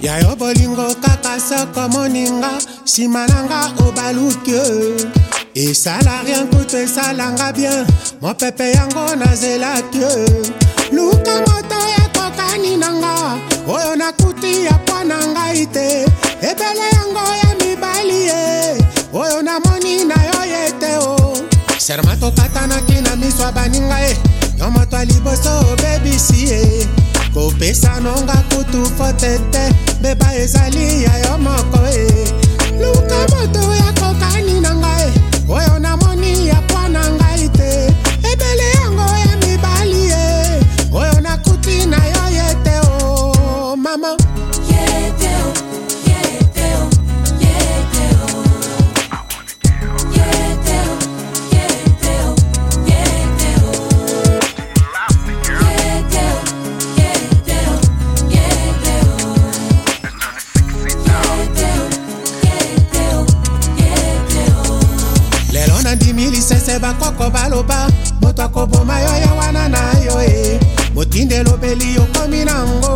ya yo bolingo kaka soko moninga nsima nanga obaluki esala rien kutu esalanga bien mopepe yango nazelaki luka moto ekokani nanga oyo nakuti ya mpo na ngai te ebele yango ya mibali ye oyo namoni na yo ye te o serma tokatanaki na miso ya baninga ye yo moto ya liboso obebisi ye pesanonga kutu po tete beba ezali ya yo moko se bakoko baloba moto akoboma yo ye wana na yo e motindelo beli okomi nango